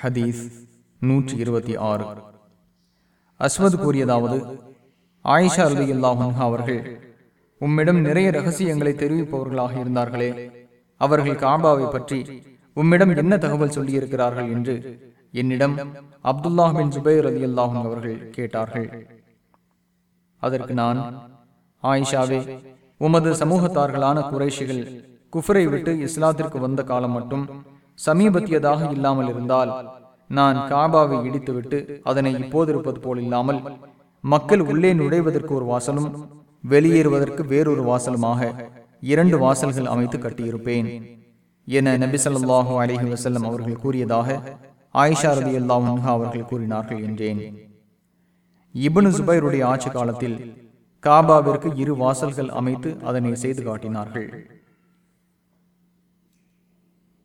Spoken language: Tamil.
ஹதீஸ் நூற்றி இருபத்தி ஆறு. அஸ்வத் கூறியதாவது ஆயிஷா அலி அல்லாஹ் அவர்கள் உம்மிடம் நிறைய ரகசியங்களை தெரிவிப்பவர்களாக இருந்தார்களே அவர்கள் காபாவை பற்றி உம்மிடம் என்ன தகவல் சொல்லியிருக்கிறார்கள்? என்று என்னிடம் அப்துல்லாஹ் பின் ஜுபைர் அலி அல்லாஹும் அவர்கள் கேட்டார்கள். அதற்கு நான் ஆயிஷாவே உமது சமூகத்தார்களான குறைஷிகள் குஃபரை விட்டு இஸ்லாத்திற்கு வந்த காலம் மட்டும் சமீபத்தியதாக இல்லாமல் இருந்தால் நான் காபாவை இடித்துவிட்டு அதனை இப்போது இருப்பது போல் இல்லாமல் மக்கள் உள்ளே நுழைவதற்கு ஒரு வாசலும் வெளியேறுவதற்கு வேறொரு வாசலுமாக இரண்டு வாசல்கள் அமைத்து கட்டியிருப்பேன் என நபிசல்லாஹு ஸல்லல்லாஹு வசல்லம் அவர்கள் கூறியதாக ஆயிஷா ரதி அல்லாஹ் அவர்கள் கூறினார்கள் என்றேன். இபனு சுபைருடைய ஆட்சி காலத்தில் காபாவிற்கு இரு வாசல்கள் அமைத்து அதனை செய்து காட்டினார்கள்.